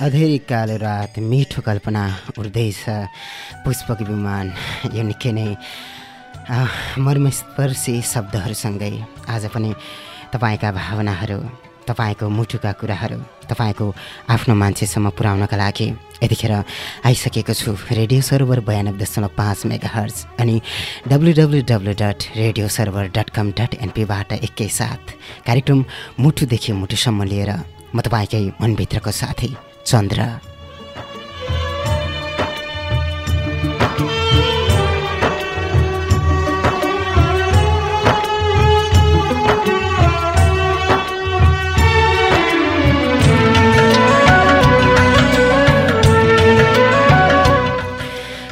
अधेरी कालो रात मिठो कल्पना उड्दैछ पुष्पको विमान यो निकै नै मर्मस्पर्शी शब्दहरूसँगै। आज पनि तपाईँका भावनाहरू तपाईँको मुटुका कुराहरू तपाईँको आफ्नो मान्छेसम्म पुर्याउनका लागि यतिखेर आइसकेको छु। रेडियो सर्भर बयानब्बे दशमलव पाँच मेगा हर्ज अनि W W W dot radio server dot com dot एनपीबाट एकैसाथ कार्यक्रम मुटुदेखि मुटुसम्म लिएर म तपाईँकै मनभित्रको साथी। चन्द्र।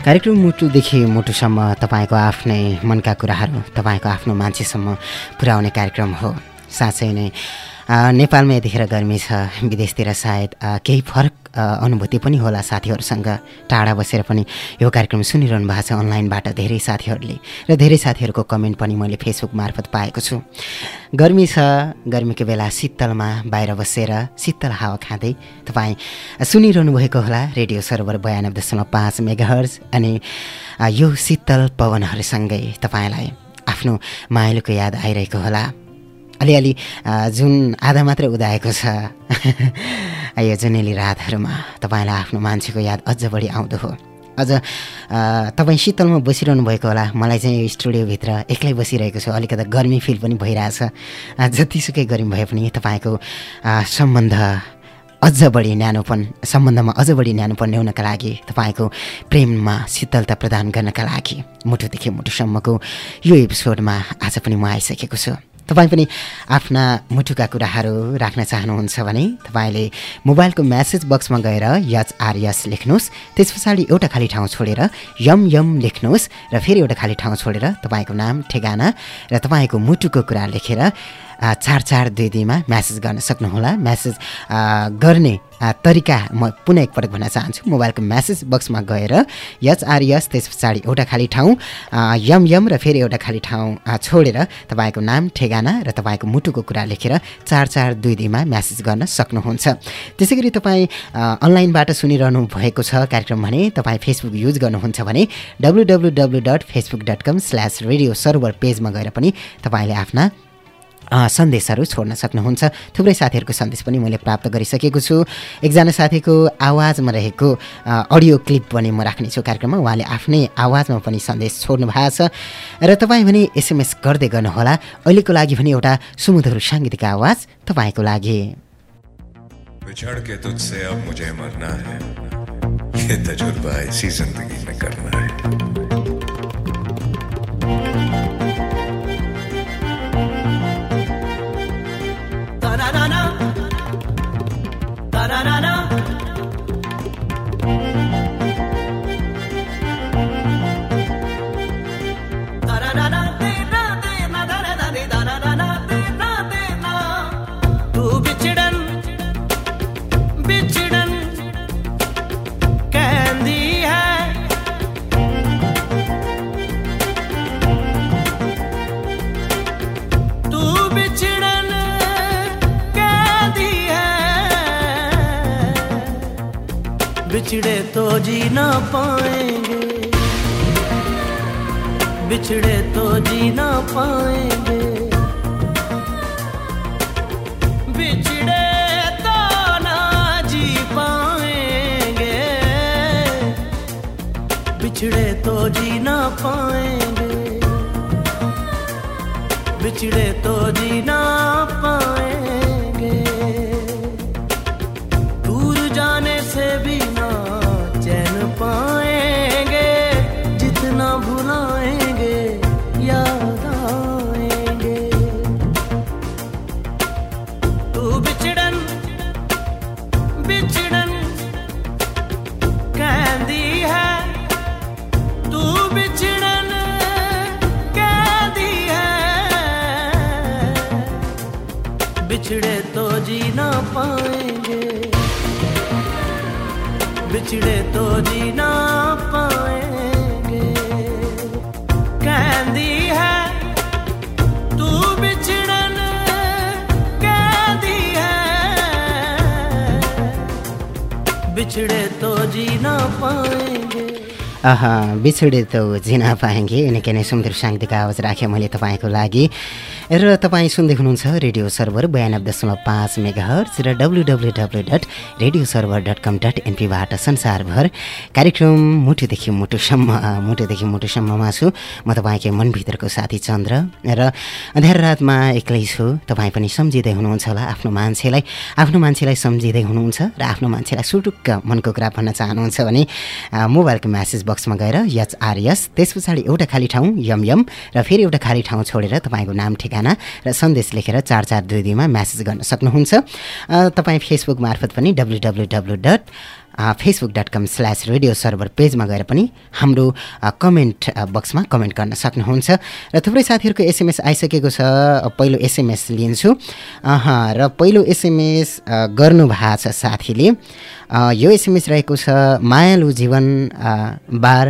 कार्यक्रम मुटुदेखि मुटुसम्म तपाईँको आफ्नै मनका कुराहरू तपाईँको आफ्नो मान्छेसम्म पुर्याउने कार्यक्रम हो। साँच्चै नै नेपालमा यतिखेर गर्मी छ विदेशतिर सायद केही फरक अनुभूति पनि होला साथीहरूसँग। टाढा बसेर पनि यो कार्यक्रम सुनिरहनु भएको छ अनलाइनबाट धेरै साथीहरूले र धेरै साथीहरूको कमेन्ट पनि मैले फेसबुक मार्फत पाएको छु। गर्मी छ गर्मीको बेला शीतलमा बाहिर बसेर शीतल हावा खाँदै तपाईँ सुनिरहनु भएको होला रेडियो सर्भर बयानब्बे दशमलव पाँच मेगाहर्ज अनि यो शीतल पवनहरूसँगै तपाईँलाई आफ्नो माइलोको याद आइरहेको होला। अलिअलि जुन आधा मात्रै उदाएको छ यो जुनेली रातहरूमा तपाईँलाई आफ्नो मान्छेको याद अझ बढी आउँदो हो। अझ तपाईँ शीतलमा बसिरहनु भएको होला मलाई चाहिँ यो स्टुडियोभित्र एक्लै बसिरहेको छु अलिकति गर्मी फिल पनि भइरहेछ। जतिसुकै गर्मी भए पनि तपाईँको सम्बन्ध अझ बढी न्यानोपन सम्बन्धमा अझ बढी न्यानोपन ल्याउनका लागि तपाईँको प्रेममा शीतलता प्रदान गर्नका लागि मुटुदेखि मुटुसम्मको यो एपिसोडमा आज पनि म आइसकेको छु। तपाईँ पनि आफ्ना मुटुका कुराहरू राख्न चाहनुहुन्छ भने तपाईँले मोबाइलको म्यासेज बक्समा गएर यच आर यस लेख्नुहोस्। त्यस पछाडि एउटा खाली ठाउँ छोडेर यम यम लेख्नुहोस् र फेरि एउटा खाली ठाउँ छोडेर तपाईँको नाम ठेगाना र तपाईँको मुटुको कुरा लेखेर चार चार दुई दुईमा म्यासेज गर्न सक्नुहोला। म्यासेज गर्ने तरिका म पुनः एकपटक भन्न चाहन्छु। मोबाइलको म्यासेज बक्समा गएर यच आर यस त्यस पछाडि एउटा खाली ठाउँ यम यम र फेरि एउटा खाली ठाउँ छोडेर तपाईँको नाम ठेगाना र तपाईँको मुटुको कुरा लेखेर चार चार दुई दुईमा म्यासेज गर्न सक्नुहुन्छ। त्यसै गरी तपाईँ अनलाइनबाट सुनिरहनु भएको छ कार्यक्रम भने तपाईँ फेसबुक युज गर्नुहुन्छ भने W W W dot Facebook dot com slash radio server पेजमा गएर पनि तपाईँले आफ्ना सन्देशहरू छोड्न सक्नुहुन्छ। थुप्रै साथीहरूको सन्देश पनि मैले प्राप्त गरिसकेको छु। एकजना साथीको आवाजमा रहेको अडियो क्लिप पनि म राख्नेछु कार्यक्रममा। उहाँले आफ्नै आवाजमा पनि सन्देश छोड्नु भएको छ। र तपाईँ पनि एसएमएस गर्दै गर्नुहोला। अहिलेको लागि पनि एउटा सुमधुर साङ्गीतिक आवाज तपाईँको लागि। तुझसे अब मुझे मरना है। ये तजुर्बा इसी जिंदगी में करना है। na na na बिछड़े तो जी ना पाएँगे। बिछड़े तो जी ना पाएँगे। बिछड़े तो ना जी पाएँगे। बिछड़े तो जी ना पाएँगे। बिछड़े तो जी ना पाएँगे। बिछड़े तो जी ना पाएँगे। कहती है, तू बिछड़न कहती है। बिछड़े तो जी ना पाएँगे बिछुडे त जिन पाएँगे। निकै नै सुन्दर साङ्गीतिक आवाज़ राखेँ मैले तपाईँको लागि। र तपाईँ सुन्दै हुनुहुन्छ रेडियो सर्भर बयानब्बे दशमलव पाँच मेगा हर्च र W W W dot radio server dot com dot एनपीबाट संसारभर कार्यक्रम मुटुदेखि मुटुसम्म मुटुदेखि मुटुसम्ममा छु म तपाईँकै मनभित्रको साथी चन्द्र र अँध्यार रातमा एक्लै छु तपाईँ पनि सम्झिँदै हुनुहुन्छ होला आफ्नो मान्छेलाई आफ्नो मान्छेलाई सम्झिँदै हुनुहुन्छ र आफ्नो मान्छेलाई सुटुक्क मनको कुरा भन्न चाहनुहुन्छ भने मोबाइलको म्यासेज बक्समा गएर यच आर यस त्यस पछाडि एउटा खाली ठाउँ यम यम र फेरि एउटा खाली ठाउँ छोडेर तपाईँको नाम ठेगाना र सन्देश लेखेर चार चार दुई दुईमा म्यासेज गर्न सक्नुहुन्छ। तपाईँ फेसबुक मार्फत पनि W W W dot Facebook dot com slash radio server पेजमा गएर पनि हाम्रो कमेन्ट बक्समा कमेन्ट गर्न सक्नुहुन्छ। र थुप्रै साथीहरूको एसएमएस आइसकेको छ पहिलो एसएमएस लिन्छु। र पहिलो एसएमएस गर्नुभएको छ साथीले। यो एसएमएस रहेको छ मायालु जीवन बार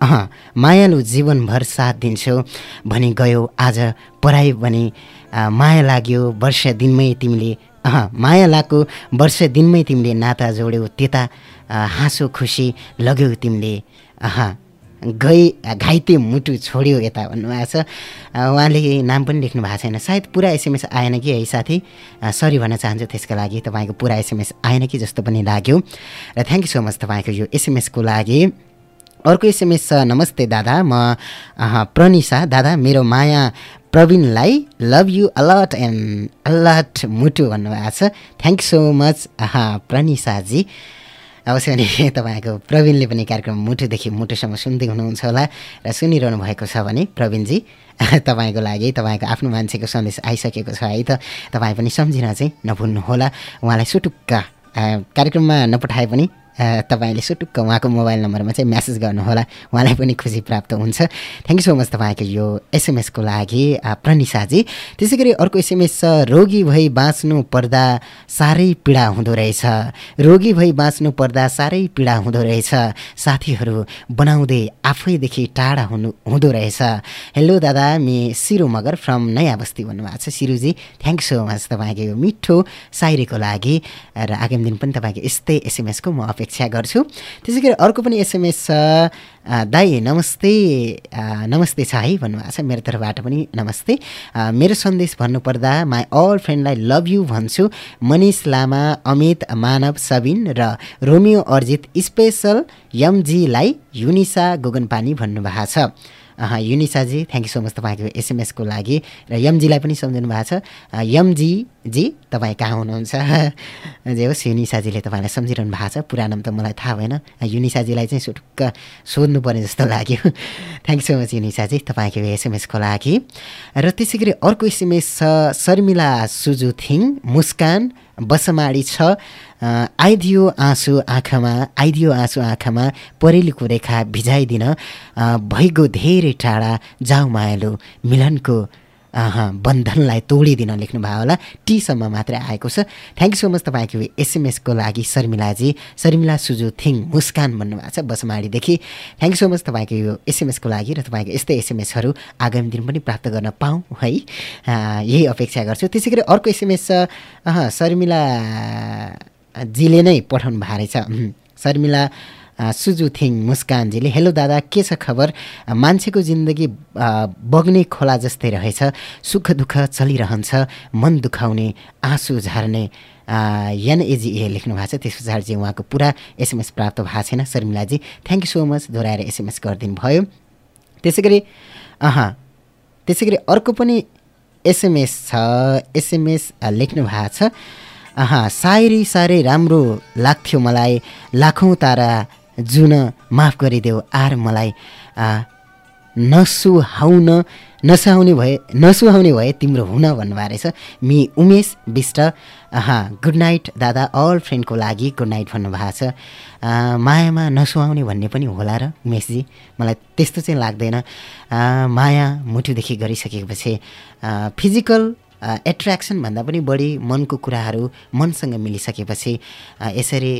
मायालु जीवनभर साथ दिन्छु भनी गयो आज पढाइ भने माया लाग्यो वर्ष दिनमै तिमीले माया लागेको वर्ष दिनमै तिमीले नाता जोड्यौ त्यता हाँसो खुसी लग्यौ तिमीले गई घाइते मुटु छोड्यो यता भन्नुभएको छ। उहाँले नाम पनि लेख्नु भएको छैन। सायद पुरा एसएमएस आएन कि है साथी? सरी भन्न चाहन्छु त्यसको लागि तपाईँको पुरा एसएमएस आएन कि जस्तो पनि लाग्यो। र थ्याङ्क यू सो मच तपाईँको यो एसएमएसको लागि। अर्को एसएमएस छ नमस्ते दादा म प्रनिसा दादा मेरो माया प्रवीणलाई love you a lot and a lot मुटु भन्नुभएको छ। थ्याङ्क सो मच प्रनिसाजी अवश्य भने तपाईँको प्रवीणले पनि कार्यक्रम मुटुदेखि मुटुसम्म सुन्दै हुनुहुन्छ होला र सुनिरहनु भएको छ भने प्रवीणजी तपाईँको लागि तपाईँको आफ्नो मान्छेको सन्देश आइसकेको छ है त। तपाईँ पनि सम्झिन चाहिँ नभुल्नुहोला। उहाँलाई सुटुक्क कार्यक्रममा नपठाए पनि तपाईँले सुटुक्क उहाँको मोबाइल नम्बरमा चाहिँ म्यासेज गर्नुहोला। उहाँलाई पनि खुसी प्राप्त हुन्छ। थ्याङ्क यू सो मच तपाईँको यो एसएमएसको लागि प्रनिसाजी। त्यसै गरी अर्को एसएमएस छ रोगी भई बाँच्नु पर्दा साह्रै पीडा हुँदो रहेछ। रोगी भई बाँच्नु पर्दा साह्रै पीडा हुँदो रहेछ। साथीहरू बनाउँदै आफैदेखि टाढा हुनु हुँदो रहेछ। हेलो दादा मे सिरु मगर फ्रम नयाँ बस्ती भन्नुभएको छ। सिरुजी थ्याङ्क सो मच तपाईँको यो मिठो सायरीको लागि। र आगामी दिन पनि तपाईँको यस्तै एसएमएसको म अपेक्षा अपेक्षा गर्छु। त्यसै गरी अर्को पनि एसएमएस छ। दाई नमस्ते। नमस्ते छ है भन्नुभएको छ मेरो तर्फबाट पनि नमस्ते। मेरो सन्देश भन्नुपर्दा माई अल फ्रेन्डलाई लभ यु भन्छु। मनिष लामा अमित मानव सबिन र रोमियो अर्जित स्पेसल यमजीलाई युनिसा गोगनपानी भन्नुभएको छ। युनिसाजी थ्याङ्क यू सो मच तपाईँको एसएमएसको लागि। र यमजीलाई पनि सम्झिनु भएको छ। यमजीजी तपाईँ कहाँ हुनुहुन्छ? जे होस् युनिसाजीले तपाईँलाई सम्झिरहनु भएको छ। पुरा नाम त मलाई थाहा भएन। युनिसाजीलाई चाहिँ सुटुक्क सोध्नु पर्ने जस्तो लाग्यो। थ्याङ्क सो मच युनिसाजी तपाईँको एसएमएसको लागि। र त्यसै गरी अर्को एसएमएस छ शर्मिला सुजुथिङ मुस्कान बसमाडी छ। आइदियो आँसु आँखामा आइदियो आँसु आँखामा परेलीको रेखा भिजाइदिन। भइगयो धेरै टाढा मायालु मिलनको बन्धनलाई तोडिदिन लेख्नुभयो होला। टीसम्म मात्रै आएको छ। थ्याङ्क यू सो मच तपाईँको एसएमएसको लागि शर्मिलाजी। शर्मिला सुजु थिङ मुस्कान भन्नुभएको छ बसमाडीदेखि। थ्याङ्क यू सो मच तपाईँको यो एसएमएसको लागि र तपाईँको यस्तै एसएमएसहरू आगामी दिन पनि प्राप्त गर्न पाऊँ है। यही अपेक्षा गर्छु। त्यसै गरी अर्को एसएमएस छ। शर्मिला जीले नै पठाउनु भएको रहेछ। शर्मिला सुजुथिङ मुस्कानजीले हेलो दादा के छ खबर? मान्छेको जिन्दगी बग्ने खोला जस्तै रहेछ। सुख दुःख चलिरहन्छ मन दुखाउने आँसु झार्ने। एनएजिए लेख्नु भएको छ। त्यस पछाडि चाहिँ उहाँको पुरा एसएमएस प्राप्त भएको छैन। शर्मिलाजी थ्याङ्क यू सो मच दोहोऱ्याएर एसएमएस गरिदिनु भयो त्यसै गरी अह त्यसै गरी अर्को पनि एसएमएस छ। एसएमएस लेख्नु भएको छ। अह सायरी साह्रै राम्रो लाग्थ्यो मलाई। लाखौँ तारा जुन माफ गरिदेऊ आर मलाई नसुहाउन नसुहाउने भए नसुहाउने भए तिम्रो हुन भन्नुभएको रहेछ। मि उमेश विष्ट गुड नाइट दादा अल फ्रेन्डको लागि गुड नाइट भन्नुभएको छ। मायामा नसुहाउने भन्ने पनि होला र उमेशजी मलाई त्यस्तो चाहिँ लाग्दैन। माया मुठुदेखि गरिसकेपछि फिजिकल एट्र्याक्सन भन्दा पनि बढी मनको कुराहरू मनसँग मिलिसकेपछि यसरी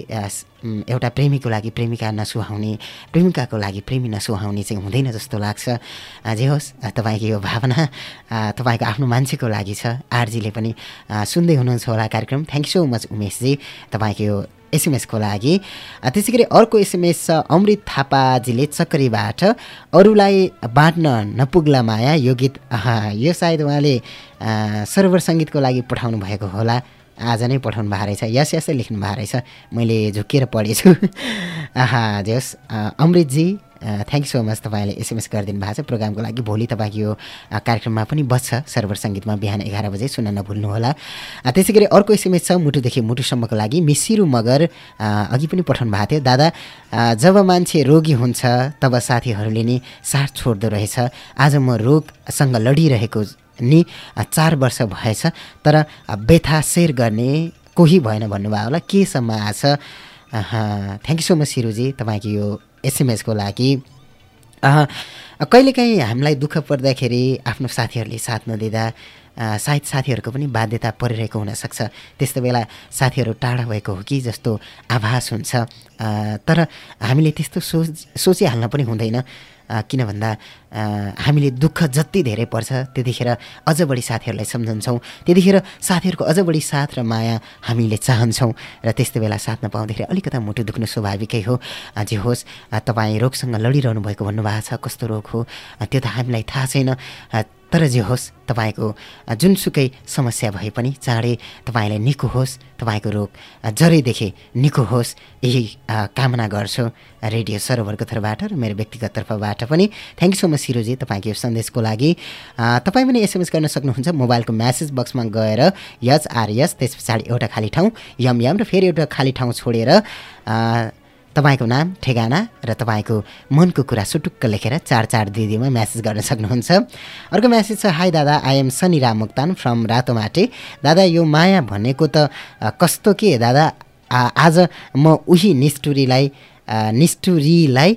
एउटा प्रेमीको लागि प्रेमिका नसुहाउने प्रेमिकाको लागि प्रेमी नसुहाउने चाहिँ हुँदैन जस्तो लाग्छ। जे होस् तपाईँको यो भावना तपाईँको आफ्नो मान्छेको लागि छ। आरजीले पनि सुन्दै हुनुहुन्छ होला कार्यक्रम। थ्याङ्क सो मच उमेशजी। तपाईँको यो एसएमएसको लागि। त्यसै गरी अर्को एसएमएस छ अमृत थापाजीले चक्रीबाट अरूलाई बाँड्न नपुग्ला माया यो गीत यो सायद उहाँले सर्वर सङ्गीतको लागि पठाउनु भएको होला। आज नै पठाउनु भएको रहेछ। यस यसै लेख्नु भएको रहेछ। मैले झुकेर पढेछु। आहा जे होस् अमृतजी थ्याङ्क यू सो मच तपाईँले एसएमएस गरिदिनु भएको छ। प्रोग्रामको लागि भोलि तपाईँको यो कार्यक्रममा पनि बस्छ सर्वर सङ्गीतमा बिहान एघार बजे सुन्न नभुल्नुहोला। त्यसै गरी अर्को एसएमएस छ मुटुदेखि मुटुसम्मको लागि मिसिरु मगर अघि पनि पठाउनु भएको थियो। दादा जब मान्छे रोगी हुन्छ तब साथीहरूले नि साथ छोड्दो रहेछ। आज म रोगसँग लडिरहेको नि चार वर्ष भएछ तर व्यथा सेयर गर्ने कोही भएन भन्नुभयो होला। केसम्म आछ? थ्याङ्क यू सो मच सिरुजी तपाईँको यो एसएमएसको लागि। कहिलेकाहीँ हामीलाई दुःख पर्दाखेरि आफ्नो साथीहरूले साथ नदिँदा सायद साथीहरूको पनि बाध्यता परिरहेको हुनसक्छ। त्यस्तो बेला साथीहरू टाढा भएको हो कि जस्तो आभास हुन्छ। तर हामीले त्यस्तो सोच सोचिहाल्न पनि हुँदैन। किन भन्दा हामीले दुःख जति धेरै पर्छ त्यतिखेर अझ बढी साथीहरूलाई सम्झन्छौँ। त्यतिखेर साथीहरूको अझ बढी साथ र माया हामीले चाहन्छौँ। र त्यस्तो बेला साथ नपाउँदाखेरि अलिकता मुटु दुख्नु स्वाभाविकै हो। जे होस् तपाईँ रोगसँग लडिरहनु भएको भन्नुभएको छ कस्तो रोग हो? त्यो त हामीलाई थाहा छैन। तर जे होस् तपाईँको जुनसुकै समस्या भए पनि चाँडै तपाईँलाई निको होस् तपाईँको रोग जरैदेखि निको होस् यही कामना गर्छु रेडियो सरोवरको तर्फबाट र मेरो व्यक्तिगत तर्फबाट पनि। थ्याङ्क यू सो मच सिरोजी तपाईँको यो सन्देशको लागि। तपाईँ पनि एसएमएस गर्न सक्नुहुन्छ मोबाइलको म्यासेज बक्समा गएर यच आर यस त्यस पछाडि एउटा खाली ठाउँ यम यम र फेरि एउटा खाली ठाउँ छोडेर तपाईँको नाम ठेगाना र तपाईँको मनको कुरा सुटुक्क लेखेर चार चार दिदीमा म्यासेज गर्न सक्नुहुन्छ। अर्को म्यासेज छ हाई दादा I am Sunny Ram Muktan from Ratomate. दादा यो माया भनेको त कस्तो के? दादा आज म उही निष्ठुरीलाई निष्ठुरीलाई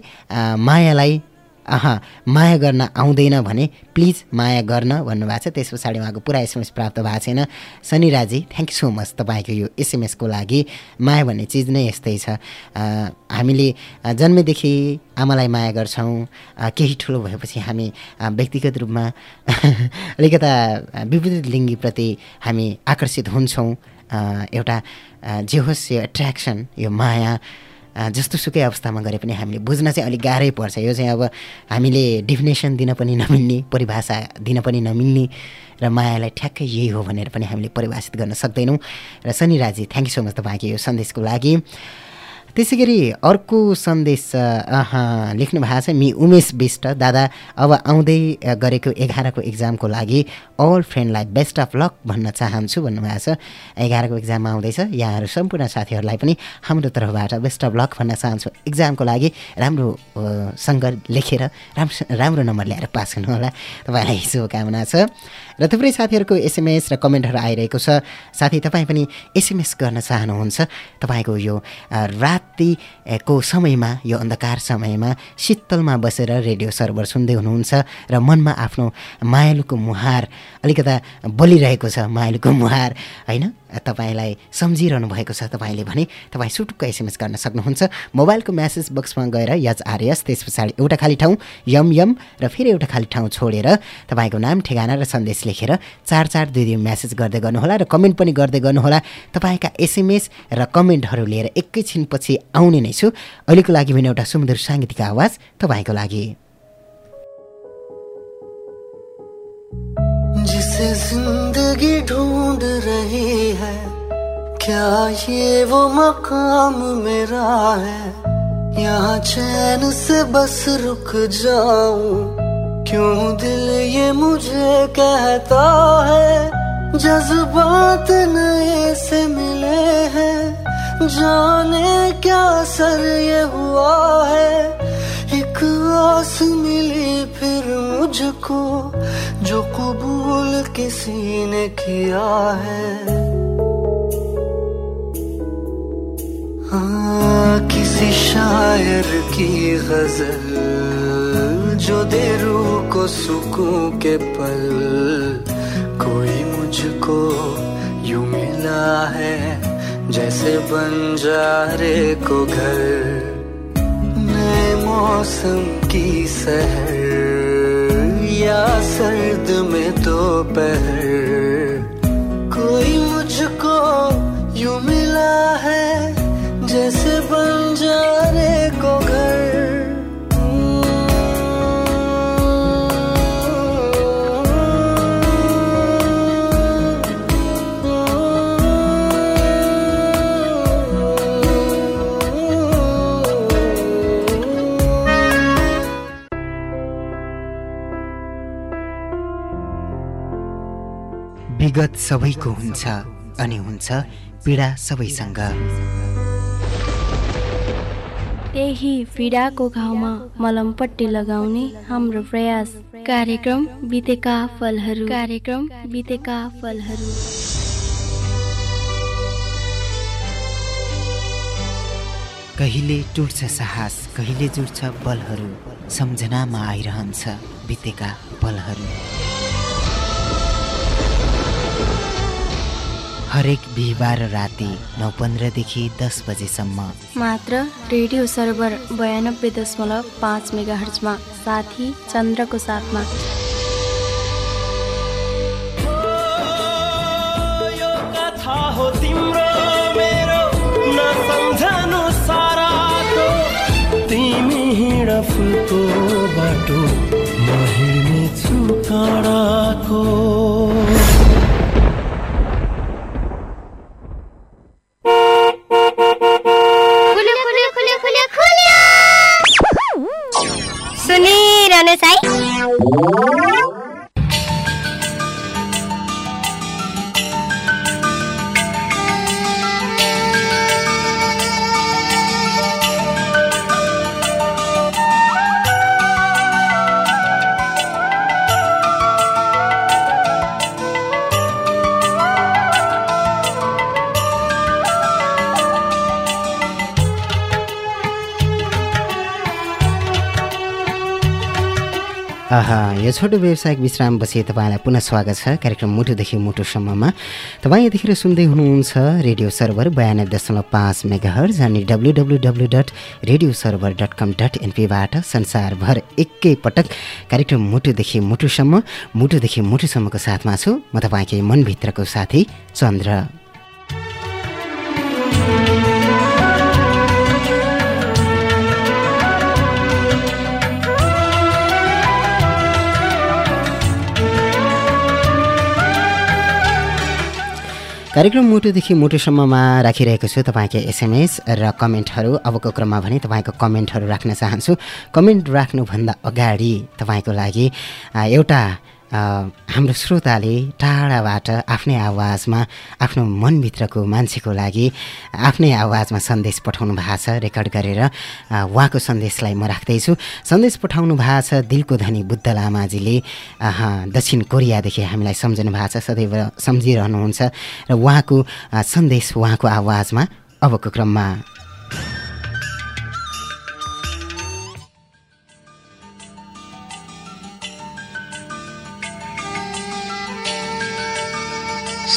मायालाई अह माया गर्न आउँदैन भने प्लिज माया गर्न भन्नुभएको छ। त्यस पछाडि उहाँको पुरा एसएमएस प्राप्त भएको छैन। शनिराजी थ्याङ्क यू सो मच तपाईँको यो एसएमएसको लागि। माया भन्ने चिज नै यस्तै छ। हामीले जन्मेदेखि आमालाई माया गर्छौँ। केही ठुलो भएपछि हामी व्यक्तिगत रूपमा अलिकता विपरीत लिङ्गीप्रति हामी आकर्षित हुन्छौँ। एउटा जे होस् यो एट्र्याक्सन यो माया। जस्तो सुकै अवस्थामा गरे पनि हामीले बुझ्न चाहिँ अलिक गाह्रै पर्छ। यो चाहिँ अब हामीले डिफिनेसन दिन पनि नमिल्ने परिभाषा दिन पनि नमिल्ने र मायालाई ठ्याक्कै यही हो भनेर पनि हामीले परिभाषित गर्न सक्दैनौँ। र शनिराजी थ्याङ्क यू सो मच तपाईँको यो सन्देशको लागि। त्यसै गरी अर्को सन्देश लेख्नु भएको छ मि उमेश विष्ट दादा अब आउँदै गरेको एघारको इक्जामको लागि अल फ्रेन्डलाई बेस्ट अफ लक भन्न चाहन्छु भन्नुभएको छ। एघारको इक्जाममा आउँदैछ यहाँहरू सम्पूर्ण साथीहरूलाई पनि हाम्रो तर्फबाट बेस्ट अफ लक भन्न चाहन्छु। इक्जामको लागि राम्रोसँग लेखेर राम्रो राम्रो नम्बर ल्याएर पास गर्नुहोला। तपाईँलाई शुभकामना छ। र थुप्रै साथीहरूको एसएमएस र कमेन्टहरू आइरहेको छ। साथी तपाईँ पनि एसएमएस गर्न चाहनुहुन्छ तपाईँको यो रातिको समयमा यो अन्धकार समयमा शीतलमा बसेर रेडियो सर्भर सुन्दै हुनुहुन्छ र मनमा आफ्नो मायालुको मुहार अलिकता बोलिरहेको छ मायालुको मुहार होइन? तपाईँलाई सम्झिरहनु भएको छ तपाईँले भने तपाईँ सुटुक्क एसएमएस गर्न सक्नुहुन्छ। मोबाइलको म्यासेज बक्समा गएर यच आरएस त्यस पछाडि एउटा खाली ठाउँ यम यम र फेरि एउटा खाली ठाउँ छोडेर तपाईँको नाम ठेगाना र सन्देश लेखेर चार चार दुई दुई म्यासेज गर्दै गर्नुहोला र कमेन्ट पनि गर्दै गर्नुहोला। तपाईँका एसएमएस र कमेन्टहरू लिएर एकैछिनपछि आउने नै छु। अहिलेको लागि पनि एउटा सुमधुर साङ्गीतिक आवाज तपाईँको लागि। जिसे ज़िंदगी ढूंढ रही है। क्या ये वो मकाम मेरा है? यहाँ चैन से बस रुक जाऊँ। क्यों दिल ये मुझे कहता है? जज्बात नए से मिले हैं। जाने क्या सर ये हुआ है? एक आस मिली फिर मुझको। जो कबूल किसी ने किया है। हाँ किसी शायर की गज़ल जो दे रूह को सुकून के पल। कोई मुझको यू मिला है जैसे बंजारे को घर। नए मौसम की सहर या सर्द में दोपहर। कोई मुझको यू मिला है जैसे बंजारे को घर। विगत सबैको हुन्छ अनि हुन्छ पीडा सबैसँग। त्यही पीडाको घाउमा मलमपट्टि लगाउने हाम्रो प्रयास। कार्यक्रम बितेका फलहरू। कार्यक्रम बितेका फलहरू। कहिले टुट्छ साहस कहिले जुट्छ बलहरू सम्झनामा आइरहन्छ बितेका पलहरू हरेक बिहिबार राति नौ पन्ध्रदेखि दस बजेसम्म। मात्र रेडियो सर्भर बयानब्बे दशमलव पाँच मेगा हर्चमा साथी चन्द्रको साथमा। हो तिम्रो मेरो नसम्झनु साराको तिमी हिँड फुलको बाटो म हिँड्नेछु काँडाको। यो छोटो व्यवसायिक विश्रामपछि तपाईँलाई पुनः स्वागत छ। कार्यक्रम मुटुदेखि मुटुसम्ममा। तपाईँ यतिखेर सुन्दै हुनुहुन्छ रेडियो सर्भर बयानब्बे दशमलव पाँच मेगा हर्ज अनि W W W dot radio server dot com dot एनपीबाट संसारभर एकैपटक कार्यक्रम मुटुदेखि मुटुसम्म मुटुदेखि मुटुसम्मको साथमा छु। म तपाईँकै मनभित्रको साथी चन्द्र। कार्यक्रम मुटुदेखि मुटुसम्ममा राखिरहेको छु तपाईँको एसएमएस र कमेन्टहरू। अबको क्रममा भने तपाईँको कमेन्टहरू राख्न चाहन्छु। कमेन्ट राख्नुभन्दा अगाडि तपाईँको लागि एउटा हाम्रो श्रोताले टाढाबाट आफ्नै आवाजमा आफ्नो मनभित्रको मान्छेको लागि आफ्नै आवाजमा सन्देश पठाउनु भएको छ रेकर्ड गरेर। उहाँको सन्देशलाई म राख्दैछु। सन्देश पठाउनु भएको छ दिलको धनी बुद्ध लामाजीले। दक्षिण कोरियादेखि हामीलाई सम्झनु भएको छ सदैव सम्झिरहनुहुन्छ। र उहाँको सन्देश उहाँको आवाजमा अबको क्रममा।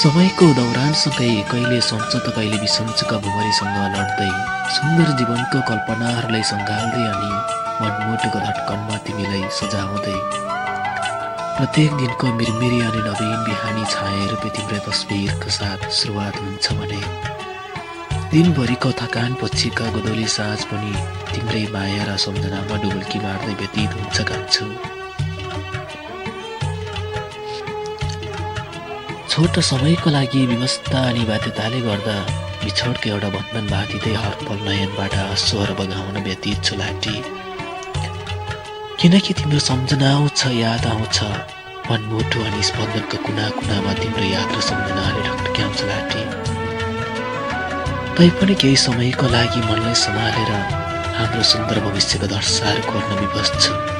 समयको दौरानसँगै कहिले सन्छ त कहिले बिसन्चका भुमरीसँग लड्दै सुन्दर जीवनको कल्पनाहरूलाई सङ्घाल्दै अनि मनमुटुको धड्कनमा तिमीलाई सजाउँदै। प्रत्येक दिनको मिरमिरी अनि नवीन बिहानी छायारूपी तिम्रै तस्बिरको साथ सुरुवात हुन्छ भने। दिनभरिको थकान पछिका गोदौली साँझ पनि तिम्रै माया र सम्झनामा डुबुल्की मार्दै व्यतीत हुन्छ कान्छु छोटो समयको लागि व्यवस्था अनि बाध्यताले गर्दा बिछोडको एउटा बन्धन बाँधिँदै हर पल नयनबाट स्वर बगाउन व्यतीत छु किनकि तिम्रो सम्झना आउँछ याद आउँछ मनमुटु अनि स्पन्दनको कुना कुनामा तिम्रो याद र सम्झनाले ढकढक्याउँछ लाटी तैपनि केही समयको लागि मनलाई सम्हालेर हाम्रो सुन्दर भविष्यको दर्शार गर्न विवश छु।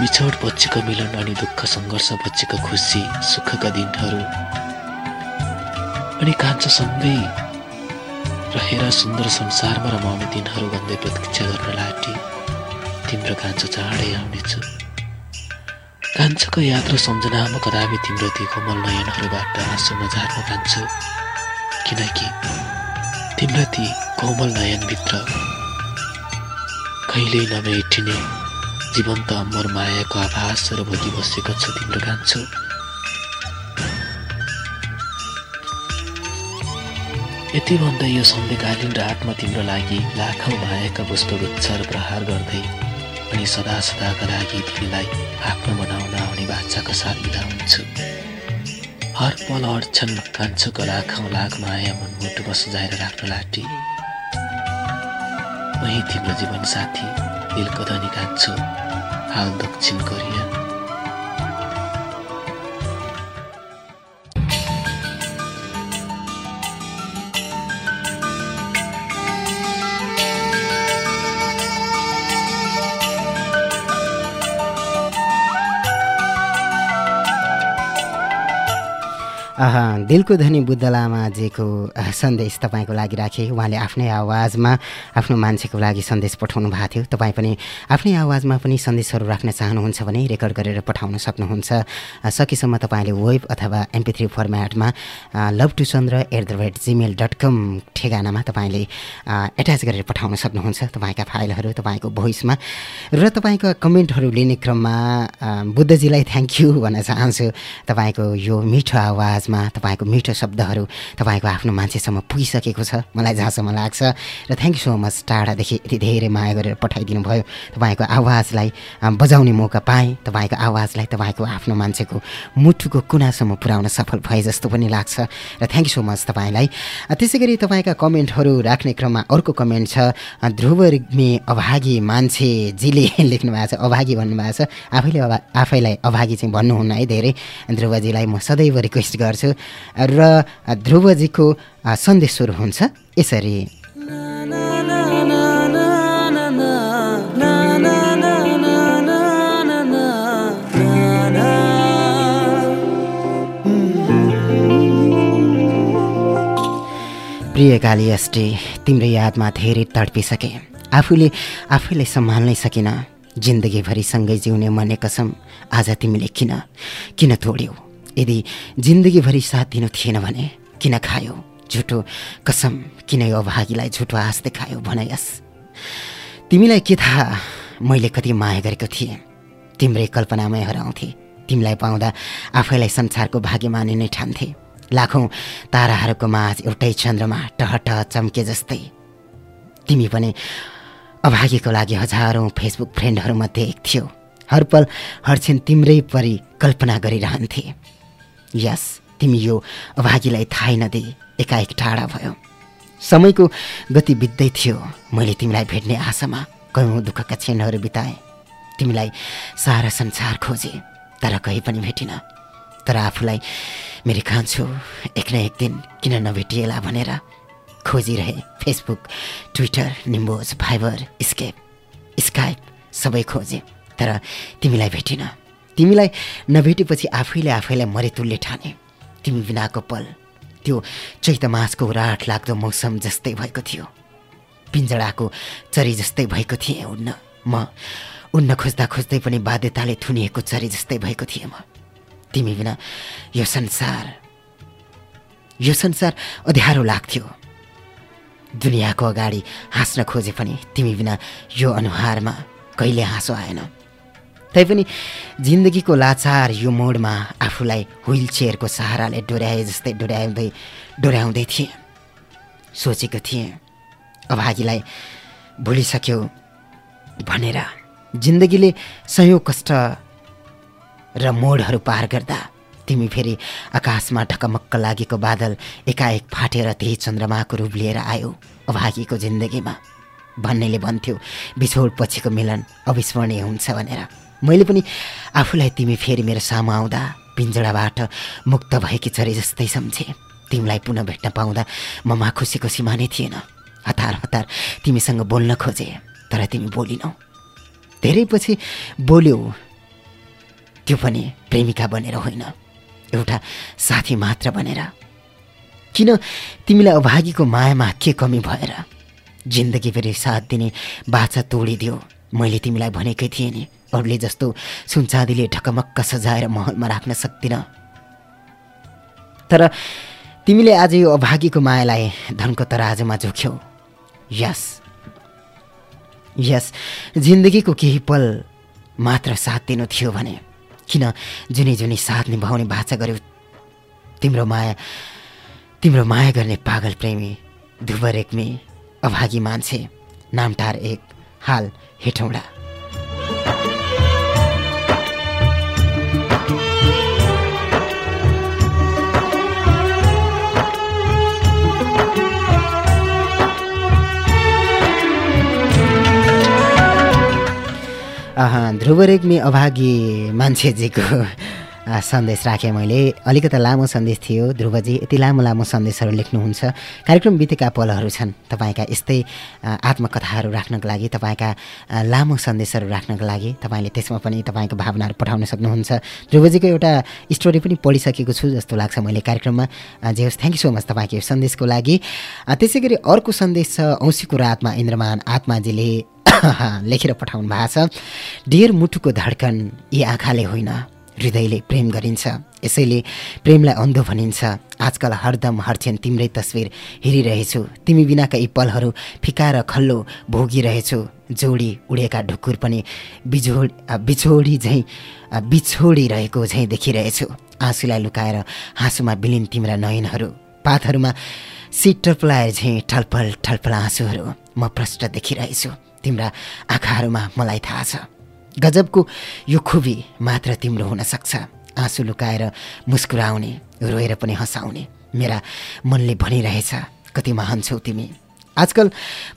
बिछोड पछिको मिलन अनि दुःख सङ्घर्ष पछिको खुसी सुखका दिनहरू अनि कान्छसँगै रहेर सुन्दर संसारमा रमाउने दिनहरू भन्दै प्रतीक्षा गर्न लाटी। तिम्रो कान्छो चाँडै आउनेछु। कान्छोको याद र सम्झनामा कदापि तिम्रो ती कोमल नयनहरूबाट आँसु नझार्न कान्छु। किनकि तिम्रो ती कोमल नयनभित्र कहिल्यै नमेटिने जीवन्त अमर मायाको आभासहरू भोगि बसेको छु तिम्रो कान्छो यति भन्दै यो सन्ध्यकालीन रातमा तिम्रो लागि लाखौँ मायाका पुष्पगुच्छहरू प्रहार गर्दै अनि सदा सदाका लागि तिमीलाई आफ्नो बनाउन आउने बाचाको साथ बिदा हुन्छु। हर पल क्षण कान्छोको लाखौँ लाख माया मनमुटुमा सजाएर राख्न लाटी वही तिम्रो जीवन साथी दिलको धनी कान्छो। हाल दक्षिण कोरिया। दिलको धनी बुद्ध लामाजीको सन्देश तपाईँको लागि राखेँ। उहाँले आफ्नै आवाजमा आफ्नो मान्छेको लागि सन्देश पठाउनु भएको थियो। तपाईँ पनि आफ्नै आवाजमा पनि सन्देशहरू राख्न चाहनुहुन्छ भने रेकर्ड गरेर पठाउन सक्नुहुन्छ। सकेसम्म तपाईँले वेब अथवा MP three फर्मेटमा love to Chandra at the rate gmail dot com ठेगानामा तपाईँले एट्याच गरेर पठाउन सक्नुहुन्छ तपाईँका फाइलहरू तपाईँको भोइसमा। र तपाईँको कमेन्टहरू लिने क्रममा बुद्धजीलाई थ्याङ्क यू भन्न चाहन्छु। तपाईँको यो मिठो आवाजमा आवाजमा तपाईँको मिठो शब्दहरू तपाईँको आफ्नो मान्छेसम्म पुगिसकेको छ। मलाई जहाँसम्म लाग्छ र थ्याङ्क यू सो मच टाढादेखि यति धेरै माया गरेर पठाइदिनु भयो तपाईँको आवाजलाई बजाउने मौका पाएँ। तपाईँको आवाजलाई तपाईँको आफ्नो मान्छेको मुटुको कुनासम्म पुर्याउन सफल भए जस्तो पनि लाग्छ। र थ्याङ्क यू सो मच तपाईँलाई। त्यसै गरी तपाईँका कमेन्टहरू राख्ने क्रममा अर्को कमेन्ट छ। ध्रुव रिग्मी अभागी मान्छेजीले लेख्नु भएको छ अभागी भन्नुभएको छ। आफैले अभा आफैलाई अभागी चाहिँ भन्नुहुन्न है धेरै। ध्रुवजीलाई म सदैव रिक्वेस्ट गर्छु र ध्रुवजीको सन्देश सुरु हुन्छ। यसरी। प्रिय काली एसटी तिम्रो यादमा धेरै तडपिसके। आफूले आफैलाई सम्हाल्नै सकिन। जिन्दगीभरि सँगै जिउने मने कसम आज तिमीले किन किन तोड्यौ? यदि जिन्दगीभरि साथ दिनु थिएन भने किन खायो? झुटो कसम किन यो अभागीलाई झुटो आश देखायो भनाइस तिमीलाई के थाहा? मैले कति माया गरेको थिएँ। तिम्रै कल्पनामै हराउँथे। तिमीलाई पाउँदा आफैलाई संसारको भाग्य माने नै ठान्थे। लाखौँ ताराहरूको माझ एउटै चन्द्रमा टहटह चम्के जस्तै। तिमी पनि अभागीको लागि हजारौँ फेसबुक फ्रेन्डहरूमध्ये एक थियो। हर पल हरछिन तिम्रै परि कल्पना गरिरहन्थे। यस तिमी यो अभागीलाई थाहै नदिई एकाएक टाढा भयो। समयको गति बित्दै थियो। मैले तिमीलाई भेट्ने आशामा कयौँ दुःखका क्षणहरू बिताएँ। तिमीलाई सारा संसार खोजेँ तर कहीँ पनि भेटिनँ। तर आफूलाई मेरो खान्छु एक न एक दिन किन नभेटिएला भनेर खोजिरहे। Facebook Twitter Nimbuzz Viber Skype Skype सबै खोजेँ तर तिमीलाई भेटिनँ। तिमीलाई नभेटेपछि आफैले आफैलाई मरेतुल्य ठाने। तिमी बिनाको पल। त्यो चैत मासको राट लाग्दो मौसम जस्तै भएको थियो। पिन्जडाको चरी जस्तै भएको थिएँ उड्न। म उड्न खोज्दा खोज्दै पनि बाध्यताले थुनिएको चरी जस्तै भएको थिएँ म। तिमी बिना यो संसार यो संसार अध्यारो लाग्थ्यो। दुनियाँको अगाडि हाँस्न खोजे पनि तिमी बिना यो अनुहारमा कहिले हाँसो आएन। तैपनि जिन्दगीको लाचार यो मोडमा आफूलाई व्हिल चेयरको सहाराले डोर्याए जस्तै डोर्याउँदै डोर्याउँदै थिएँ। सोचेको थिएँ अभागीलाई भुलिसक्यो भनेर। जिन्दगीले सयौँ कष्ट र मोडहरू पार गर्दा तिमी फेरि आकाशमा ढकमक्क लागेको बादल एकाएक फाटेर त्यही चन्द्रमाको रूप लिएर आयो अभागीको जिन्दगीमा। भन्नेले भन्थ्यो बिछोड पछिको मिलन अविस्मरणीय हुन्छ भनेर। मैले पनि आफूलाई तिमी फेरि मेरो सामु आउँदा पिन्जडाबाट मुक्त भएकी चरी जस्तै सम्झेँ। तिमीलाई पुनः भेट्न पाउँदा ममा खुसीको सीमा नै थिएन। हतार हतार तिमीसँग बोल्न खोजेँ तर तिमी बोलिनौ। धेरै पछि बोल्यौ त्यो पनि प्रेमिका बनेर होइन एउटा साथी मात्र बनेर। किन तिमीलाई अभागीको मायामा के कमी भएर? जिन्दगीभरि साथ दिने बाछा तोडिदियो मैले तिमीलाई भनेकै थिएँ नि। अरूले जस्तो सुनचाँदीले ढकमक्क सजाएर महलमा राख्न सक्दिनँ। तर तिमीले आज यो अभागीको मायालाई धनको तराजुमा जोख्यौ। यस। यस जिन्दगीको केही पल मात्र साथ दिनु थियो भने किन जुनै जुनै साथ निभाउने भाषा गर्यो? तिम्रो माया तिम्रो माया गर्ने पागल प्रेमी ध्रुव रेग्मी अभागी मान्छे नामटार एक हाल हेटौँडा। ध्रुव रेग्मी अभागी मान्छेजीको सन्देश राखेँ मैले। अलिकति लामो सन्देश थियो। ध्रुवजी यति लामो लामो सन्देशहरू लेख्नुहुन्छ। कार्यक्रम बितेका पलहरू छन्। तपाईँका यस्तै आत्मकथाहरू राख्नको लागि तपाईँका लामो सन्देशहरू राख्नको लागि तपाईँले त्यसमा पनि तपाईँको भावनाहरू पठाउन सक्नुहुन्छ। ध्रुवजीको एउटा स्टोरी पनि पढिसकेको छु जस्तो लाग्छ मैले कार्यक्रममा। जे होस् थ्याङ्क यू सो मच तपाईँको यो सन्देशको लागि। त्यसै गरी अर्को सन्देश छ। औँसीको रातमा इन्द्रमान आत्माजीले लेखेर पठाउनु भएको छ। डियर मुटुको धड्कन यी आँखाले होइन। हृदयले प्रेम गरिन्छ। यसैले प्रेमलाई अन्धो भनिन्छ। आजकल हरदम हरक्षण तिम्रै तस्विर हेरिरहेछु। तिमी बिनाका यी पलहरू फिका र खल्लो भोगिरहेछु। जोडी उडेका ढुकुर पनि बिछोड बिछोडी झैँ बिछोडिरहेको झैँ देखिरहेछु। आँसुलाई लुकाएर हाँसुमा बिलिन तिम्रा नयनहरू। पातहरूमा सिट टल्पलाएर झैँ ठलफल ठलफल आँसुहरू। म प्रष्ट देखिरहेछु। तिम्रा आँखाहरूमा मलाई थाहा छ। गजबको यो खुबी मात्र तिम्रो हुनसक्छ आँसु लुकाएर मुस्कुराउने रोएर पनि हँसाउने। मेरा मनले भनिरहेछ कति महान छौ तिमी। आजकल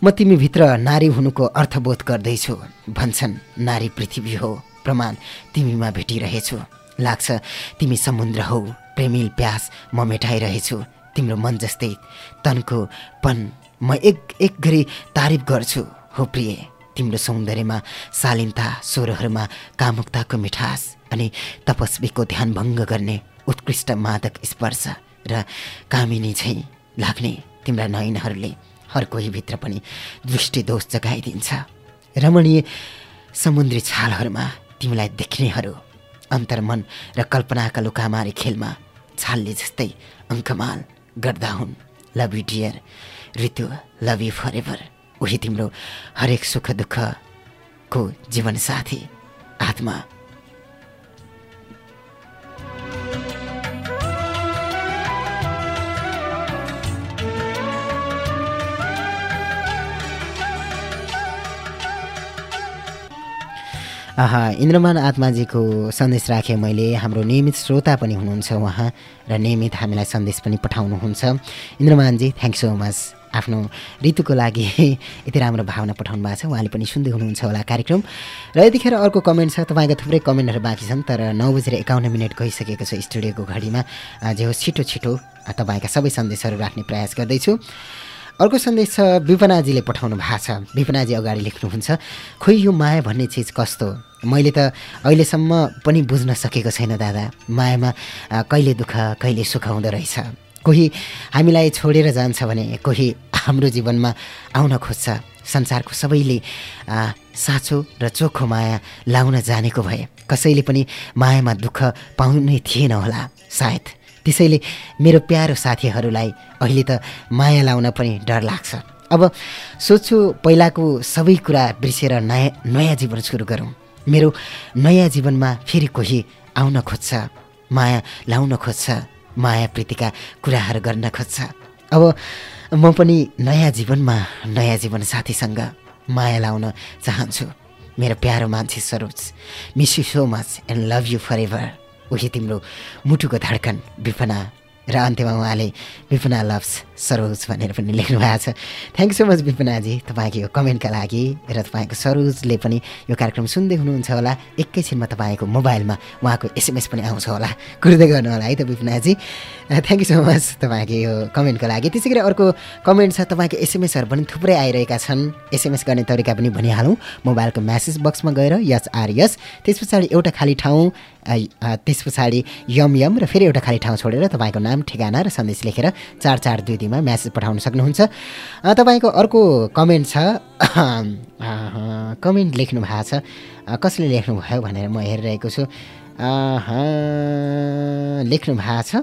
म तिमीभित्र नारी हुनुको अर्थबोध गर्दैछु। भन्छन् नारी पृथ्वी हो प्रमाण तिमीमा भेटिरहेछु। लाग्छ तिमी समुद्र हौ प्रेमिल प्यास म मेटाइरहेछु। तिम्रो मन जस्तै तनको पन म एक एक गरी तारिफ गर्छु हो प्रिय। तिम्रो सौन्दर्यमा शालीनता स्वरहरूमा कामुकताको मिठास अनि तपस्वीको ध्यान भङ्ग गर्ने उत्कृष्ट मादक स्पर्श र कामिनी झैँ लाग्ने तिम्रा नयनहरूले हर कोही भित्र पनि दृष्टिदोष जगाइदिन्छ। रमणीय समुद्री छालहरूमा तिमीलाई देख्नेहरू अन्तर्मन र कल्पनाका लुकामारी खेलमा छालले जस्तै अङ्कमाल गर्दा हुन्। Love you dear Ritu love you for ever उही तिम्रो हरेक सुख दुःखको जीवनसाथी आत्मा। आहा इन्द्रमान आत्माजीको सन्देश राखेँ मैले। हाम्रो नियमित श्रोता पनि हुनुहुन्छ उहाँ र नियमित हामीलाई सन्देश पनि पठाउनुहुन्छ। इन्द्रमानजी थ्याङ्क सो मच आफ्नो ऋतुको लागि यति राम्रो भावना पठाउनु भएको छ। उहाँले पनि सुन्दै हुनुहुन्छ होला कार्यक्रम। र यतिखेर अर्को कमेन्ट छ तपाईँको थुप्रै कमेन्टहरू बाँकी छन् तर नौ बजेर एकाउन्न मिनट गइसकेको छ स्टुडियोको घडीमा। जे होस् छिटो छिटो तपाईँका सबै सन्देशहरू राख्ने प्रयास गर्दैछु। अर्को सन्देश छ विपनाजीले पठाउनु भएको छ। विपनाजी अगाडि लेख्नुहुन्छ खोइ यो माया भन्ने चिज कस्तो? मैले त अहिलेसम्म पनि बुझ्न सकेको छैन दादा। मायामा कहिले दुःख कहिले सुख हुँदो रहेछ। कोही हामीलाई छोडेर जान्छ भने कोही हाम्रो जीवनमा आउन खोज्छ। संसारको सबैले साँचो र चोखो माया लाउन जानेको भए कसैले पनि मायामा दुःख पाउनै थिएन होला सायद। त्यसैले मेरो प्यारो साथीहरूलाई अहिले त माया लाउन पनि डर लाग्छ। अब सोध्छु पहिलाको सबै कुरा बिर्सेर नयाँ नयाँ जीवन सुरु गरौँ। मेरो नयाँ जीवनमा फेरि कोही आउन खोज्छ माया लाउन खोज्छ माया प्रीतिका कुराहरू गर्न खोज्छ। अब म पनि नयाँ जीवनमा नयाँ जीवन साथीसँग माया लाउन चाहन्छु। मेरो प्यारो मान्छे Saroj miss you so much and love you for ever उही तिम्रो मुटुको धड्कन विपना र अन्त्यमा उहाँले विपना लभ्स सरोज भनेर पनि लेख्नु भएको छ। थ्याङ्क सो मच विपनाजी तपाईँको यो कमेन्टका लागि र तपाईँको सरोजले पनि यो कार्यक्रम सुन्दै हुनुहुन्छ होला। एकैछिनमा तपाईँको मोबाइलमा उहाँको एसएमएस पनि आउँछ होला। कुर्दै गर्नु होला है त विपनाजी थ्याङ्क यू सो मच तपाईँको यो कमेन्टको लागि। त्यसै गरी अर्को कमेन्ट छ तपाईँको एसएमएसहरू पनि थुप्रै आइरहेका छन्। एसएमएस गर्ने तरिका पनि भनिहालौँ। मोबाइलको म्यासेज बक्समा गएर यस आर यस। त्यस पछाडि एउटा खाली ठाउँ त्यस पछाडि यम यम र फेरि एउटा खाली ठाउँ छोडेर तपाईँको नाम ठेगाना र सन्देश लेखेर चार चार दुई दुईमा म्यासेज पठाउन सक्नुहुन्छ। तपाईँको अर्को कमेन्ट छ। कमेन्ट लेख्नु भएको छ। कसले लेख्नुभयो भनेर म हेरिरहेको छु। लेख्नु भएको छ।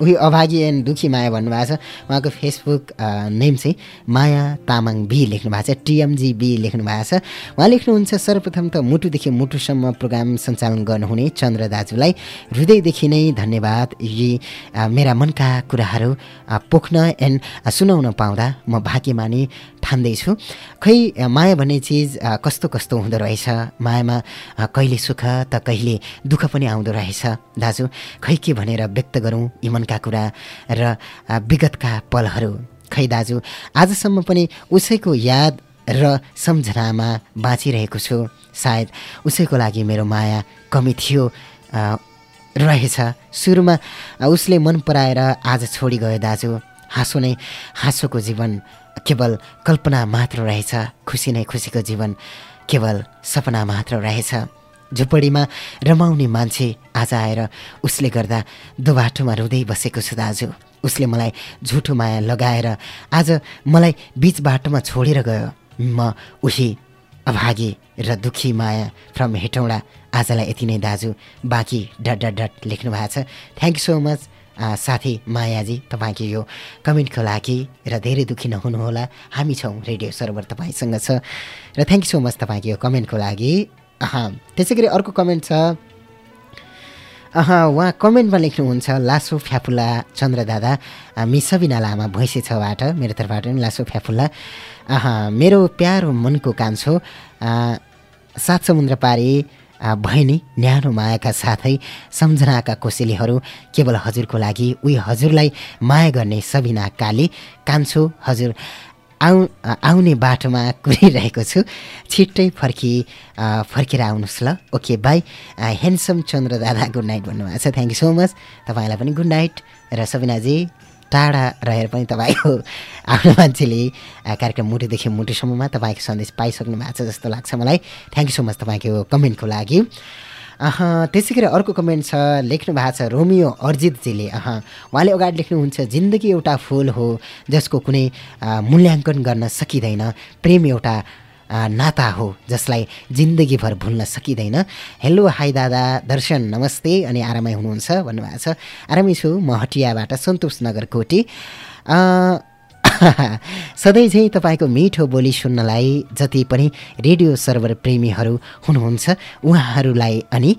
उही अभागी एन्ड दुखी माया भन्नुभएको छ। उहाँको फेसबुक नेम चाहिँ माया तामाङ बी लेख्नु भएको छ टिएमजी बी लेख्नु भएको छ। उहाँ लेख्नुहुन्छ सर्वप्रथम त मुटुदेखि मुटुसम्म प्रोग्राम सञ्चालन गर्नुहुने चन्द्र दाजुलाई हृदयदेखि नै धन्यवाद। यी मेरा मनका कुराहरू पोख्न एन्ड सुनाउन पाउँदा म भाग्यमानी ठान्दैछु। खै माया भन्ने चिज कस्तो कस्तो हुँदो रहेछ? मायामा कहिले सुख त कहिले दुःख पनि आउँदो रहेछ? दाजु खै के भनेर व्यक्त गरौँ यी मनका कुरा र विगतका पलहरू। खै दाजु आजसम्म पनि उसैको याद र सम्झनामा बाँचिरहेको छु। सायद उसैको लागि मेरो माया कमी थियो रहेछ। सुरुमा उसले मन पराएर आज छोडी गयो दाजु। हाँसो नै हाँसोको जीवन केवल कल्पना मात्र रहेछ। खुसी नै खुसीको जीवन केवल सपना मात्र रहेछ। झुपडीमा रमाउने मान्छे आज आएर उसले गर्दा दोबाटोमा रुँदै बसेको छु दाजु। उसले मलाई झुठो माया लगाएर आज मलाई बिच बाटोमा छोडेर गयो। म उही अभागी र दुखी माया फ्रम हेटौँडा। आजलाई यति नै दाजु। बाँकी डट डट डट लेख्नु भएको छ। थ्याङ्क यू सो मच साथी मायाजी तपाईँको यो कमेन्टको लागि र धेरै दुःखी नहुनुहोला। हामी छौँ रेडियो सर्भर तपाईँसँग छ। र थ्याङ्क यू सो मच तपाईँको यो कमेन्टको लागि। अँ त्यसै गरी अर्को कमेन्ट छ। अह उहाँ कमेन्टमा लेख्नुहुन्छ लासो फ्याफुल्ला चन्द्र दादा मि सबिना लामा भैँसे छबाट मेरो तर्फबाट पनि लासो फ्याफुल्ला। अह मेरो प्यारो मनको कान्छो सात समुद्र पारी बहिनी न्यानो मायाका साथै सम्झनाका कोसेलीहरू केवल हजुरको लागि उही हजुरलाई माया गर्ने सबिना काली कान्छो हजुर आउ आउने बाटोमा कुरिरहेको छु। छिट्टै फर्की फर्केर आउनुहोस् ल। Okay bye. A, handsome Chandra दादा गुड नाइट भन्नुभएको छ। थ्याङ्क यू सो मच तपाईँलाई पनि गुड नाइट र सबिनाजी टाढा रहेर पनि तपाईँको आफ्नो मान्छेले कार्यक्रम मुटुदेखि मुटुसम्ममा तपाईँको सन्देश पाइसक्नु भएको छ जस्तो लाग्छ मलाई। थ्याङ्क यू सो मच तपाईँको कमेन्टको लागि। त्यसै गरी अर्को कमेन्ट छ लेख्नु भएको छ रोमियो अर्जितजीले। अह उहाँले अगाडि लेख्नुहुन्छ जिन्दगी एउटा फुल हो जसको कुनै मूल्याङ्कन गर्न सकिँदैन। प्रेम एउटा नाता हो जसलाई जिन्दगीभर भुल्न सकिँदैन। हेलो हाई दादा दर्शन नमस्ते। अनि आरामै हुनुहुन्छ भन्नुभएको छ। आरामै छु म हटियाबाट सन्तोष नगर कोटी सधैँ चाहिँ तपाईँको मिठो बोली सुन्नलाई जति पनि रेडियो सर्भर प्रेमीहरू हुनुहुन्छ उहाँहरूलाई अनि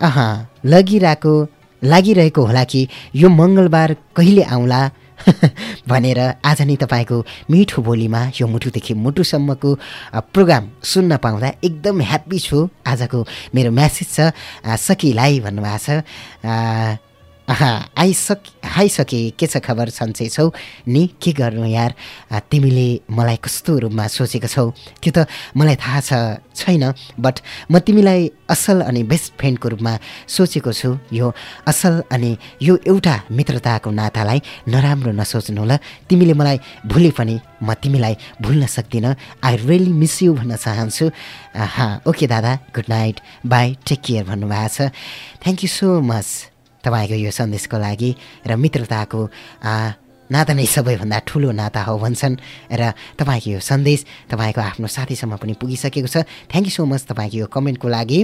अह लगिरहेको लागिरहेको होला कि यो मङ्गलबार कहिले आउँला भनेर आज नै तपाईँको मिठो बोलीमा यो मुटुदेखि मुटुसम्मको प्रोग्राम सुन्न पाउँदा एकदम ह्याप्पी छु। आजको मेरो म्यासेज छ सकिलाई भन्नुभएको छ आइसक आइसके के छ खबर सन्चै छौ। नि के गर्नु यार? तिमीले मलाई कस्तो रूपमा सोचेको छौ? त्यो त मलाई थाहा छ छैन बट म तिमीलाई असल अनि बेस्ट फ्रेन्डको रूपमा सोचेको छु। यो असल अनि यो एउटा मित्रताको नातालाई नराम्रो नसोच्नु ल तिमीले मलाई भुले पनि म तिमीलाई भुल्न सक्दिनँ। आई रियली मिस यु भन्न चाहन्छु। हा ओके दादा good night bye take care भन्नुभएको छ। थ्याङ्क यू सो मच तपाईँको यो सन्देशको लागि र मित्रताको नाता नै सबैभन्दा ठुलो नाता हो भन्छन्। र तपाईँको यो सन्देश तपाईँको आफ्नो साथीसम्म पनि पुगिसकेको छ। थ्याङ्क यू सो मच तपाईँको यो कमेन्टको लागि।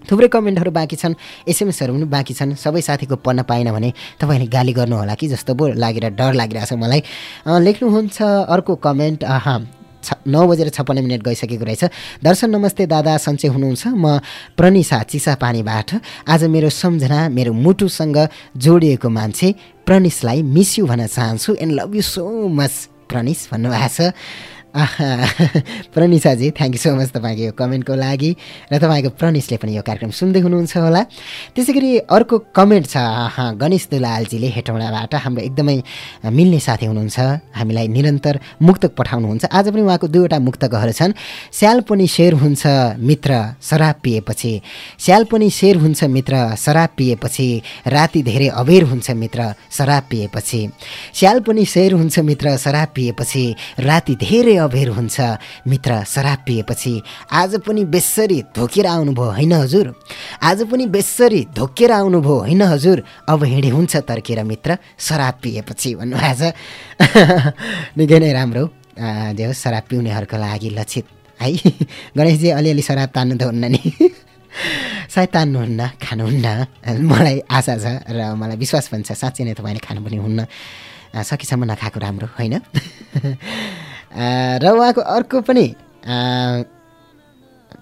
थुप्रै कमेन्टहरू बाँकी छन् एसएमएसहरू पनि बाँकी छन्। सबै साथीको पढ्न पाएन भने तपाईँले गाली गर्नु होला कि जस्तो पो लागेर डर लागिरहेछ मलाई। अँ, लेख्नुहुन्छ अर्को कमेन्ट छ नौ बजेर छप्पन्न मिनट गइसकेको रहेछ। दर्शन नमस्ते दादा सन्चै हुनुहुन्छ। म प्रनिसा चिसा पानीबाट आज मेरो सम्झना मेरो मुटुसँग जोडिएको मान्छे प्रनिसलाई मिस यु भन्न चाहन्छु। And love you so much Pranis भन्नुभएको छ। आहा, प्रनिसाजी थ्याङ्क यू सो मच तपाईँको यो कमेन्टको लागि र तपाईँको प्रनिसले पनि यो कार्यक्रम सुन्दै हुनुहुन्छ होला। त्यसै गरी अर्को कमेन्ट छ। गणेश दुलालजीले हेटौँडाबाट हाम्रो एकदमै मिल्ने साथी हुनुहुन्छ। हामीलाई निरन्तर मुक्तक पठाउनुहुन्छ। आज पनि उहाँको दुईवटा मुक्तकहरू छन्। स्याल पनि शेर हुन्छ मित्र शराब पिएपछि। स्याल पनि शेर हुन्छ मित्र शराब पिएपछि। राति धेरै अबेर हुन्छ मित्र शराब पिएपछि। स्याल पनि शेर हुन्छ मित्र शराब पिएपछि। राति धेरै अबेर हुन्छ? मित्र शराब पिएपछि। आज पनि बेसरी धोकेर आउनुभयो होइन हजुर? आज पनि बेसरी धोकेर आउनुभयो होइन हजुर? अब हिँडे हुन्छ तर्केर मित्र शराब पिएपछि भन्नुभएको छ निकै नै राम्रो। जे होस् शराब पिउनेहरूको लागि लक्षित। है? गणेशजी अलिअलि शराब तान्नु त हुन्न नि। सायद तान्नुहुन्न खानुहुन्न। मलाई आशा छ र मलाई विश्वास पनि छ साँच्चै नै तपाईँले खानु पनि हुन्न। सकेसम्म नखाएको राम्रो होइन? र उहाँको अर्को पनि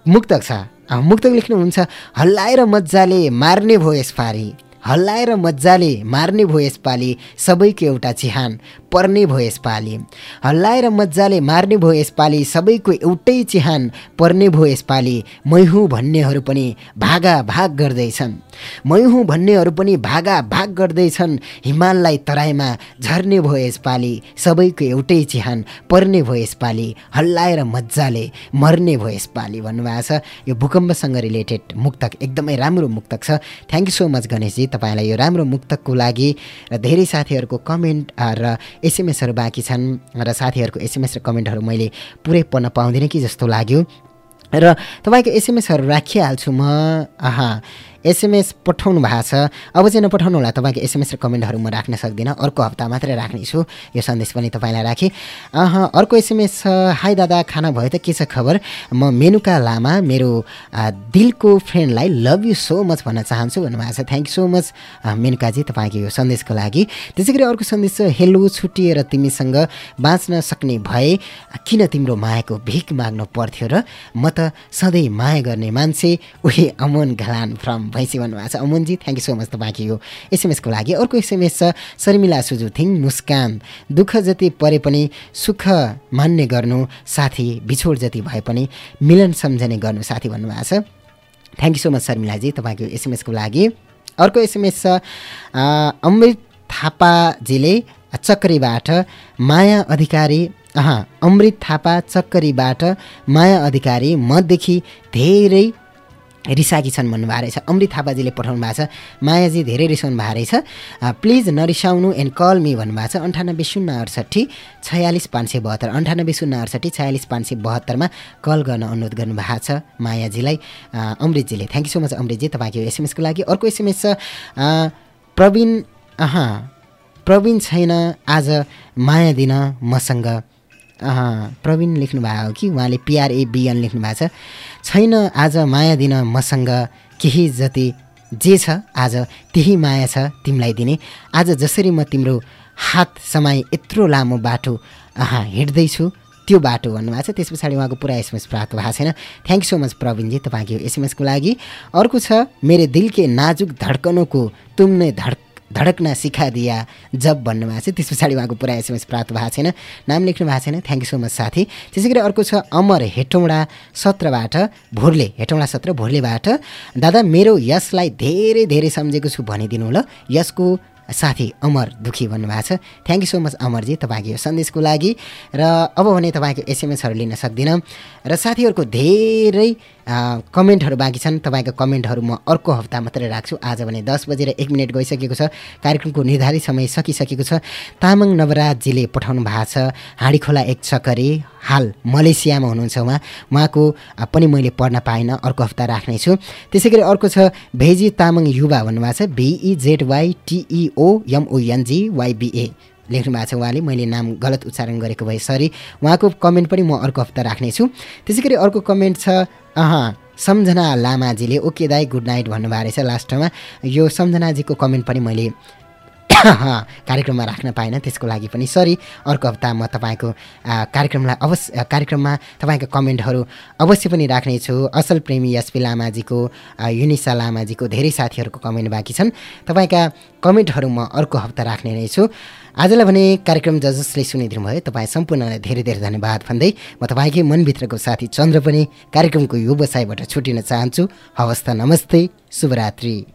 मुक्तक छ। मुक्तक लेख्नुहुन्छ हल्लाएर मजाले मार्ने भयो यसपालि हल्लाएर मजाले मार्ने भयो यसपालि सबैको एउटा चिहान। पर्ने भयो यसपालि। हल्लाएर मजाले मार्ने भयो यसपालि सबैको एउटै चिहान पर्ने भयो यसपालि। मै हुँ भन्नेहरू पनि भागा भाग गर्दैछन्। मै हुँ भन्नेहरू पनि भागा भाग गर्दैछन्। हिमाललाई तराईमा झर्ने भयो यसपालि। सबैको एउटै चिहान पर्ने भयो यसपालि। हल्लाएर मजाले मर्ने भयो यसपालि भन्नुभएको छ। यो भूकम्पसँग रिलेटेड मुक्तक एकदमै राम्रो मुक्तक छ। Thank you so much Ganeshji. तपाईँलाई यो राम्रो मुक्तकको लागि र धेरै साथीहरूको कमेन्ट र एसएमएसहरू बाँकी छन् र साथीहरूको एसएमएस र कमेन्टहरू मैले पुरै पढ्न पाउँदिनँ कि जस्तो लाग्यो। र तपाईँको एसएमएसहरू राखिहाल्छु म। आहा एसएमएस पठाउनु भएको छ। अब चाहिँ नपठाउनु होला तपाईँको एसएमएस र कमेन्टहरू म राख्न सक्दिनँ। अर्को हप्ता मात्रै राख्नेछु। यो सन्देश पनि तपाईँलाई राखेँ। अर्को एसएमएस छ हाई दादा खाना भयो त के छ खबर? म मेनुका लामा मेरो दिलको फ्रेन्डलाई लभ यु सो मच भन्न चाहन्छु भन्नुभएको छ। थ्याङ्क यू सो मच मेनुकाजी तपाईँको यो सन्देशको लागि। त्यसै गरी अर्को सन्देश छ हेलो छुट्टिएर तिमीसँग बाँच्न सक्ने भए किन तिम्रो मायाको भिख माग्नु पर्थ्यो र म त सधैँ माया गर्ने मान्छे उही अमन घलान फ्रम भैँसी भन्नुभएको छ। अमनजी थ्याङ्क यू सो मच तपाईँको यो एसएमएसको लागि। अर्को एसएमएस छ शर्मिला सुजुथिङ मुस्कान। दुःख जति परे पनि सुख मान्ने गर्नु साथी बिछोड जति भए पनि मिलन सम्झने गर्नु साथी भन्नुभएको छ। थ्याङ्क यू सो मच शर्मिलाजी तपाईँको एसएमएसको लागि। अर्को एसएमएस छ अमृत थापाजीले चक्करीबाट माया अधिकारी अह अमृत थापा चक्करीबाट माया अधिकारी मदेखि धेरै रिसाकी छन् भन्नुभएको रहेछ। अमृत थापाजीले पठाउनु भएको छ। मायाजी धेरै रिसाउनु भएको रहेछ। प्लिज नरिसाउनु एन्ड कल मी भन्नुभएको छ। अन्ठानब्बे शून्य अडसट्ठी छयालिस पाँच सय बहत्तर। अन्ठानब्बे शून्य अडसट्ठी छयालिस पाँच सय बहत्तरमा कल गर्न अनुरोध गर्नुभएको छ मायाजीलाई। अमृतजीले। थ्याङ्क यू सो मच अमृतजी। तपाईँको एसएमएसको लागि अर्को एसएमएस छ। प्रवीण अह प्रवीण छैन। आज माया दिन मसँग प्रवीण लेख्नुभएको हो कि? उहाँले पिआरएबिएन लेख्नु भएको छ। छैन आज माया दिन मसँग केही जति जे छ आज त्यही माया छ तिमीलाई दिने। आज जसरी म तिम्रो हात समाई यत्रो लामो बाटो हिँड्दैछु त्यो बाटो भन्नुभएको छ। त्यस पछाडि उहाँको पुरा एसएमएस प्राप्त भएको छैन। थ्याङ्क सो मच प्रवीणजी तपाईँको एसएमएसको लागि। अर्को छ मेरो दिल के नाजुक धड्कनों को तुमने धड्क धडकना सिखा दिया जब भन्नुभएको छ त्यस पछाडि उहाँको पुरा एसएमएस प्राप्त भएको छैन। नाम लेख्नु भएको छैन। थ्याङ्क यू सो मच साथी। त्यसै गरी अर्को छ अमर हेटौँडा सत्रबाट भोरले हेटौँडा सत्र भोरलेबाट। दादा मेरो यसलाई धेरै धेरै सम्झेको छु भनिदिनु ल यसको साथी अमर दुखी भन्नुभएको छ। Thank you so much Amarji तपाईँको यो सन्देशको लागि। र अब भने तपाईँको एसएमएसहरू लिन सक्दिनँ। र साथीहरूको धेरै कमेन्टहरू बाँकी छन्। तपाईँको कमेन्टहरू म अर्को हप्ता मात्रै राख्छु। आज भने दस बजेर एक मिनट गइसकेको छ। कार्यक्रमको निर्धारित समय सकिसकेको छ। तामाङ नवराजजीले पठाउनु भएको छ। हाँडी खोला एक चक्करे हाल मलेसियामा हुनुहुन्छ उहाँ। उहाँको पनि मैले पढ्न पाइनँ अर्को हप्ता राख्नेछु। त्यसै गरी अर्को छ भेजी तामाङ युवा भन्नुभएको छ बिइजेडवाई टिइओ एमओएनजी वाइबिए लेख्नु भएको छ उहाँले मैले नाम गलत उच्चारण गरेको भए सरी। उहाँको कमेन्ट पनि म अर्को हप्ता राख्नेछु। त्यसै गरी अर्को कमेन्ट छ अह सम्झना लामाजीले ओके दाई गुड नाइट भन्नुभएको रहेछ लास्टमा। यो सम्झनाजीको कमेन्ट पनि मैले कार्यक्रममा राख्न पाइनँ त्यसको लागि पनि सरी। अर्को हप्ता म तपाईँको कार्यक्रमलाई अवश्य कार्यक्रममा तपाईँको कमेन्टहरू अवश्य पनि राख्नेछु। असल प्रेमी एसपी लामाजीको युनिसा लामाजीको धेरै साथीहरूको कमेन्ट बाँकी छन्। तपाईँका कमेन्टहरू म अर्को हप्ता राख्ने नै छु। आजलाई भने कार्यक्रम ज जसले सुनिदिनु भयो तपाईँ सम्पूर्णलाई धेरै धेरै धन्यवाद भन्दै म तपाईँकै मनभित्रको साथी चन्द्र पनि कार्यक्रमको यो व्यवसायबाट छुटिन चाहन्छु। हवस् त नमस्ते शुभरात्रि।